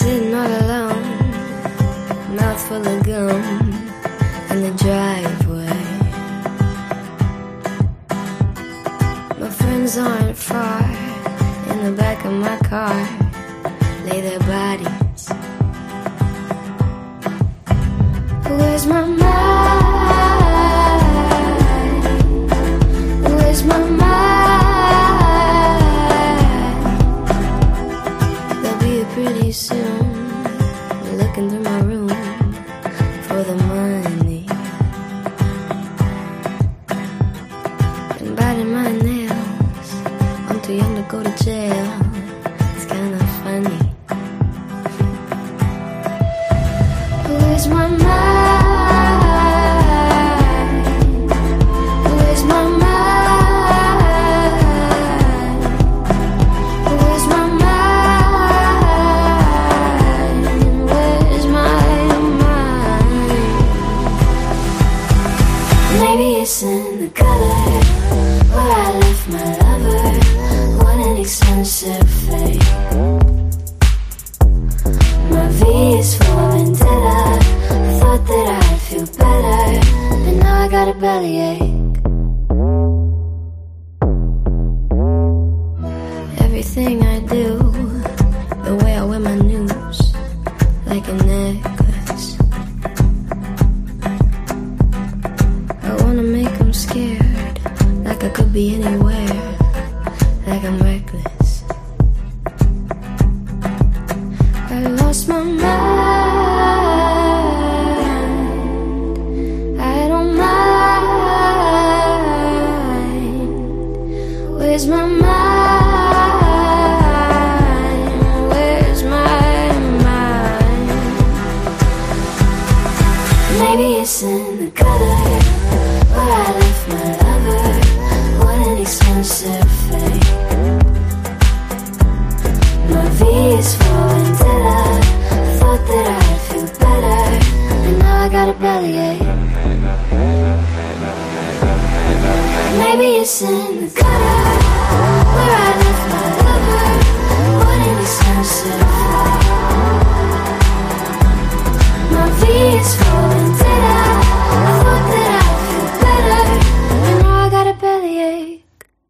Sitting all alone, mouth full of gum in the driveway. My friends aren't far in the back of my car, Through my room for the money. And biting my nails. I'm too young to go to jail. It's kinda funny. Where's my mind? In the color where I left my lover. What an expensive fate. My V is for vendetta. I thought that I'd feel better, but now I got a bellyache. Everything I do, like I could be anywhere, like I'm reckless. I lost my mind. I don't mind. Where's my mind? Is for. I thought that I'd feel better, and now I got a bellyache. Maybe it's in the gutter